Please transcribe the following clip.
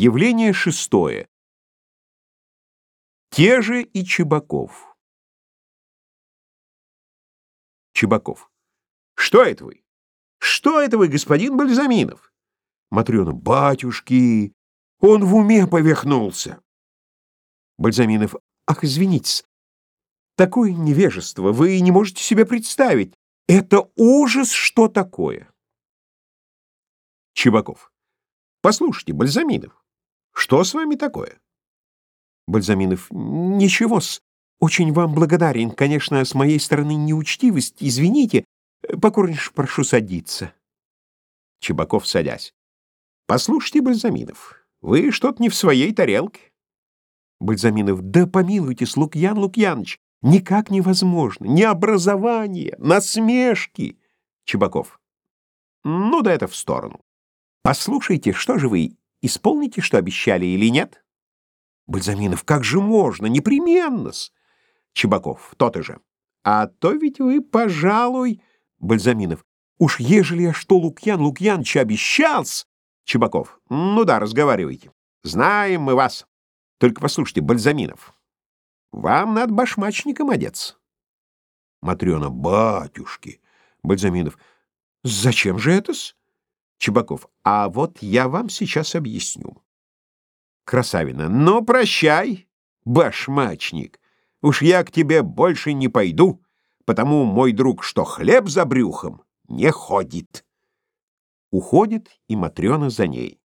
Явление шестое. Те же и Чебаков. Чебаков. Что это вы? Что это вы, господин Бальзаминов? Матрёна. Батюшки, он в уме повехнулся. Бальзаминов. Ах, извините Такое невежество вы не можете себе представить. Это ужас, что такое. Чебаков. Послушайте, Бальзаминов, что с вами такое? Бальзаминов. Ничего-с. Очень вам благодарен. Конечно, с моей стороны неучтивость. Извините. Покорнейше прошу садиться. Чебаков, садясь. Послушайте, Бальзаминов, вы что-то не в своей тарелке. Бальзаминов. Да помилуйтесь, Лукьян Лукьяныч, никак невозможно. Ни образование, насмешки. Чебаков. Ну да это в сторону. Послушайте, что же вы, исполните, что обещали или нет? Бальзаминов, как же можно? Непременно-с. Чебаков, то-то же. А то ведь вы, пожалуй... Бальзаминов, уж ежели я что Лукьян Лукьяныч обещал-с... Чебаков, ну да, разговаривайте. Знаем мы вас. Только послушайте, Бальзаминов, вам надо башмачником одеться. Матрёна, батюшки. Бальзаминов, зачем же это-с? Чебаков, а вот я вам сейчас объясню. Красавина, ну прощай, башмачник. Уж я к тебе больше не пойду, потому мой друг, что хлеб за брюхом, не ходит. Уходит, и Матрёна за ней.